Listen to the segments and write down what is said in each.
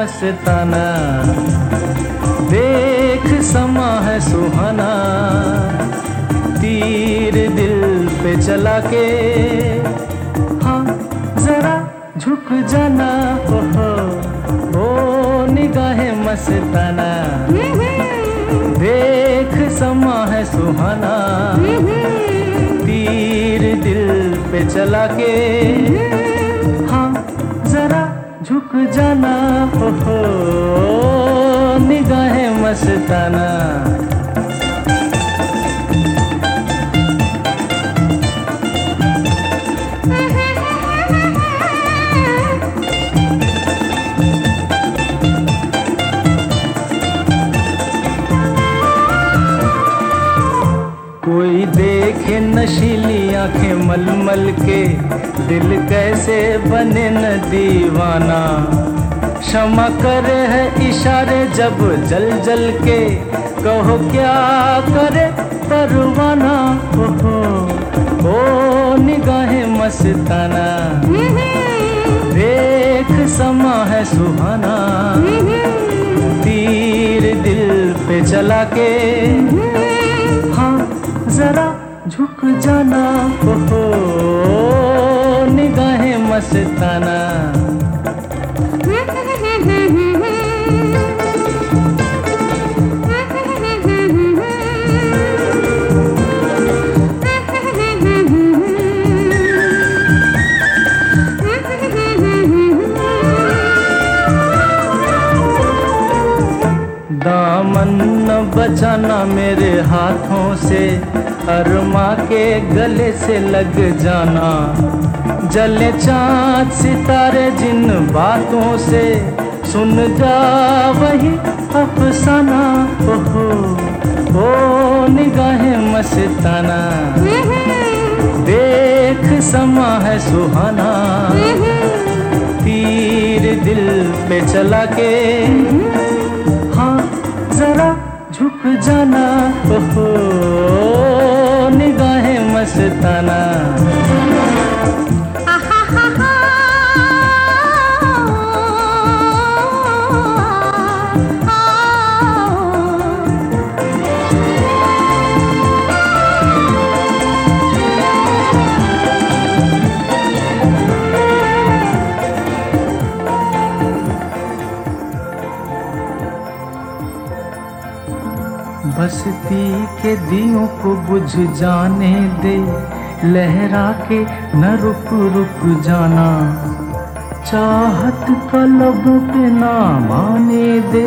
मस्ताना। देख समा है सुहाना। तीर दिल पे चला के। हाँ जरा झुक जाना। हो हो ओ निगाहें मस्ताना। देख समा है सुहाना। तीर दिल पे चला के। झुक जाना हो निगाहें मस्ताना। नशीली आँखें मलमल के। दिल कैसे बने न दीवाना। क्षमा करे है इशारे जब जल जल के। कहो क्या करे परवाना हो हो ओ निगाहें मस्ताना। देख समा है सुहाना। तीर दिल पे चला के। हाँ जरा झुक जाना हो हो निगाहें मस्ताना। दामन बचाना मेरे हाथों से। अरमा के गले से लग जाना। जले चाँद सितारे जिन बातों से, सुन जा वही अफसाना। हो ओ निगाहें मस्ताना। देख समा है सुहाना। तीर दिल पे चला के हाँ जरा झुक जाना। हो मस्ताना बस्ती के दियों को बुझ जाने दे, लहरा के न रुक रुक जाना। चाहत का लबों पे ना माने दे,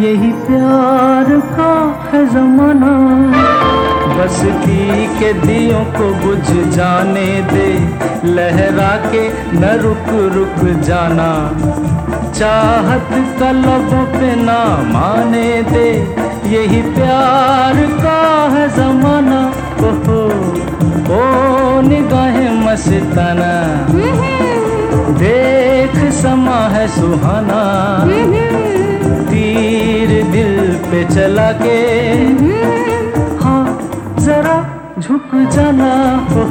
यही प्यार का है जमाना। बस्ती के दियों को बुझ जाने दे, लहरा के न रुक रुक जाना। चाहत का लबों पे ना माने दे, यही प्यार का है जमाना। ओहो ओ निगाहें मस्ताना। देख समा है सुहाना। तीर दिल पे चला के। हाँ जरा झुक जाना। हो